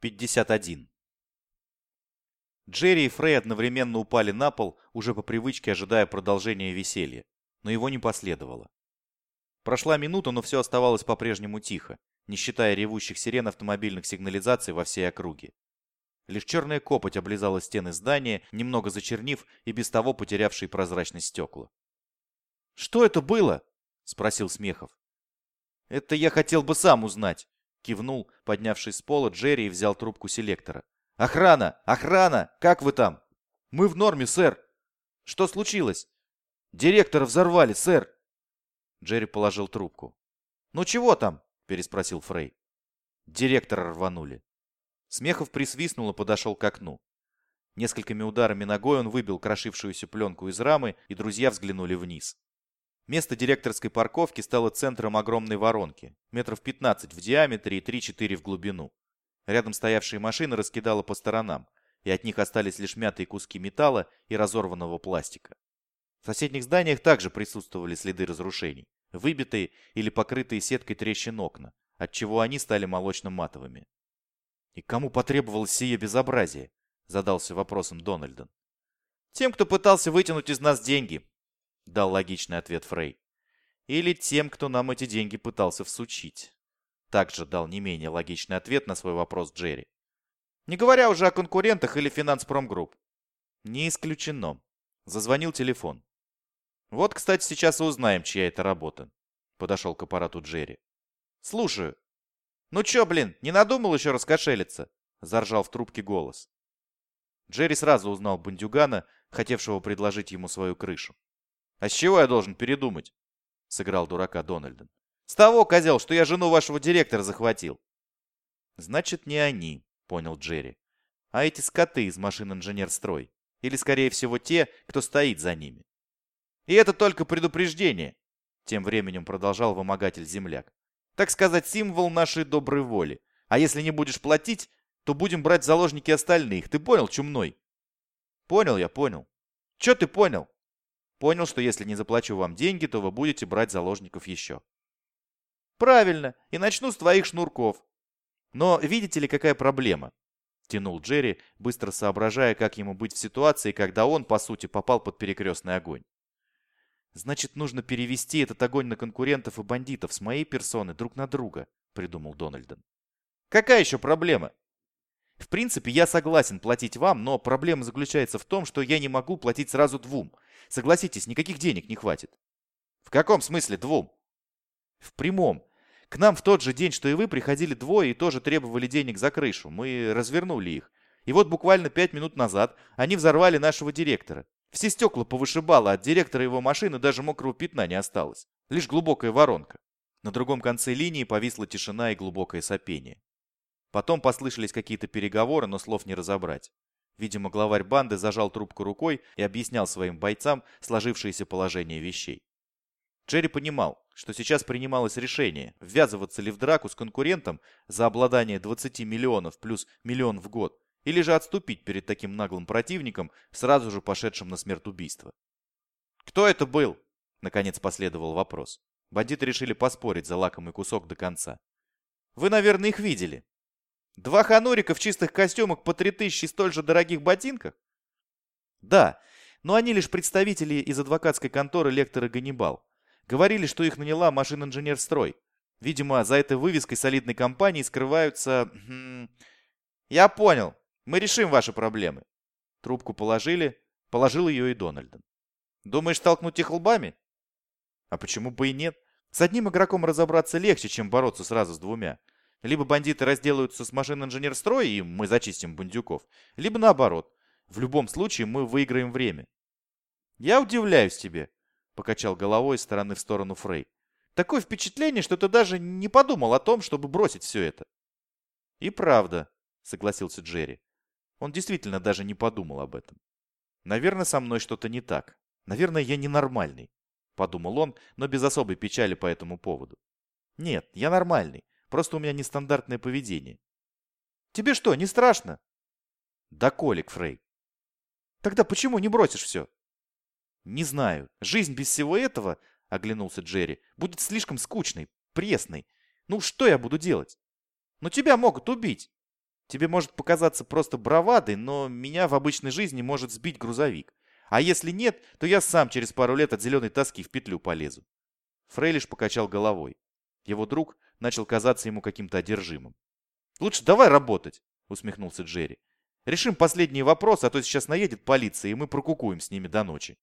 51. Джерри и Фрей одновременно упали на пол, уже по привычке ожидая продолжения веселья, но его не последовало. Прошла минута, но все оставалось по-прежнему тихо, не считая ревущих сирен автомобильных сигнализаций во всей округе. Лишь черная копоть облизала стены здания, немного зачернив и без того потерявшие прозрачность стекла. «Что это было?» — спросил Смехов. «Это я хотел бы сам узнать», Кивнул, поднявшись с пола, Джерри и взял трубку селектора. «Охрана! Охрана! Как вы там?» «Мы в норме, сэр!» «Что случилось?» «Директора взорвали, сэр!» Джерри положил трубку. «Ну чего там?» – переспросил Фрей. Директора рванули. Смехов присвистнул и подошел к окну. Несколькими ударами ногой он выбил крошившуюся пленку из рамы, и друзья взглянули вниз. Место директорской парковки стало центром огромной воронки, метров 15 в диаметре и 3-4 в глубину. Рядом стоявшие машины раскидало по сторонам, и от них остались лишь мятые куски металла и разорванного пластика. В соседних зданиях также присутствовали следы разрушений, выбитые или покрытые сеткой трещин окна, отчего они стали молочно-матовыми. «И кому потребовалось сие безобразие?» – задался вопросом Дональден. «Тем, кто пытался вытянуть из нас деньги», дал логичный ответ Фрей. Или тем, кто нам эти деньги пытался всучить. Также дал не менее логичный ответ на свой вопрос Джерри. Не говоря уже о конкурентах или финанспромгрупп. Не исключено. Зазвонил телефон. Вот, кстати, сейчас и узнаем, чья это работа. Подошел к аппарату Джерри. Слушаю. Ну чё, блин, не надумал еще раскошелиться? Заржал в трубке голос. Джерри сразу узнал бандюгана, хотевшего предложить ему свою крышу. «А с чего я должен передумать?» — сыграл дурака Дональден. «С того, козел, что я жену вашего директора захватил». «Значит, не они», — понял Джерри, «а эти скоты из машин инженер-строй. Или, скорее всего, те, кто стоит за ними». «И это только предупреждение», — тем временем продолжал вымогатель-земляк. «Так сказать, символ нашей доброй воли. А если не будешь платить, то будем брать заложники остальных. Ты понял, чумной?» «Понял я, понял». «Чё ты понял?» Понял, что если не заплачу вам деньги, то вы будете брать заложников еще. Правильно, и начну с твоих шнурков. Но видите ли, какая проблема? Тянул Джерри, быстро соображая, как ему быть в ситуации, когда он, по сути, попал под перекрестный огонь. Значит, нужно перевести этот огонь на конкурентов и бандитов с моей персоны друг на друга, придумал Дональден. Какая еще проблема? В принципе, я согласен платить вам, но проблема заключается в том, что я не могу платить сразу двум. Согласитесь, никаких денег не хватит. В каком смысле двум? В прямом. К нам в тот же день, что и вы, приходили двое и тоже требовали денег за крышу. Мы развернули их. И вот буквально пять минут назад они взорвали нашего директора. Все стекла повышибало, от директора его машины даже мокрого пятна не осталось. Лишь глубокая воронка. На другом конце линии повисла тишина и глубокое сопение. Потом послышались какие-то переговоры, но слов не разобрать. Видимо, главарь банды зажал трубку рукой и объяснял своим бойцам сложившееся положение вещей. Джерри понимал, что сейчас принималось решение, ввязываться ли в драку с конкурентом за обладание 20 миллионов плюс миллион в год, или же отступить перед таким наглым противником, сразу же пошедшим на смерть-убийство. «Кто это был?» – наконец последовал вопрос. Бандиты решили поспорить за лакомый кусок до конца. «Вы, наверное, их видели?» Два ханурика в чистых костюмах по три тысячи столь же дорогих ботинках? Да, но они лишь представители из адвокатской конторы лектора Ганнибал. Говорили, что их наняла машин-инженер-строй. Видимо, за этой вывеской солидной компании скрываются... Хм... Я понял. Мы решим ваши проблемы. Трубку положили. Положил ее и Дональден. Думаешь, толкнуть их лбами? А почему бы и нет? С одним игроком разобраться легче, чем бороться сразу с двумя. Либо бандиты разделаются с машин инженер-строя, и мы зачистим бандюков, либо наоборот. В любом случае мы выиграем время. «Я удивляюсь тебе», — покачал головой из стороны в сторону Фрей. «Такое впечатление, что ты даже не подумал о том, чтобы бросить все это». «И правда», — согласился Джерри. Он действительно даже не подумал об этом. «Наверное, со мной что-то не так. Наверное, я ненормальный», — подумал он, но без особой печали по этому поводу. «Нет, я нормальный. Просто у меня нестандартное поведение. Тебе что, не страшно? Да, Колик, Фрей. Тогда почему не бросишь все? Не знаю. Жизнь без всего этого, оглянулся Джерри, будет слишком скучной, пресной. Ну что я буду делать? Но тебя могут убить. Тебе может показаться просто бравадой, но меня в обычной жизни может сбить грузовик. А если нет, то я сам через пару лет от зеленой тоски в петлю полезу. Фрейлиш покачал головой. Его друг начал казаться ему каким-то одержимым. «Лучше давай работать», — усмехнулся Джерри. «Решим последний вопрос, а то сейчас наедет полиция, и мы прокукуем с ними до ночи».